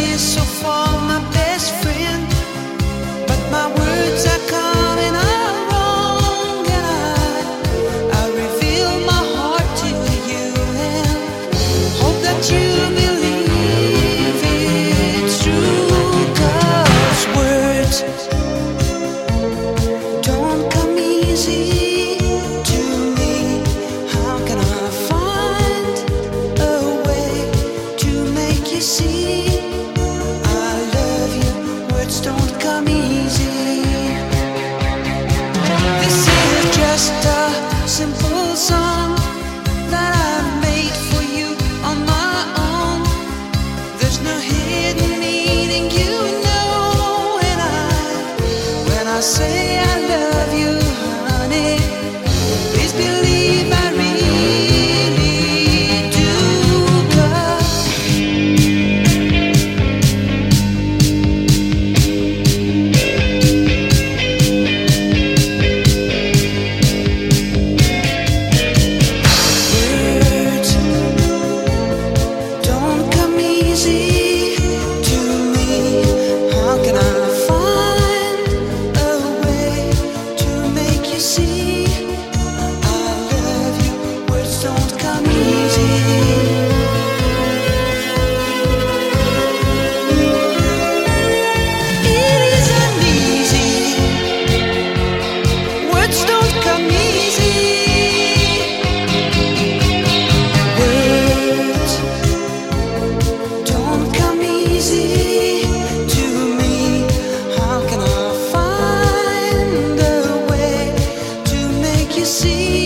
isso fora. see you see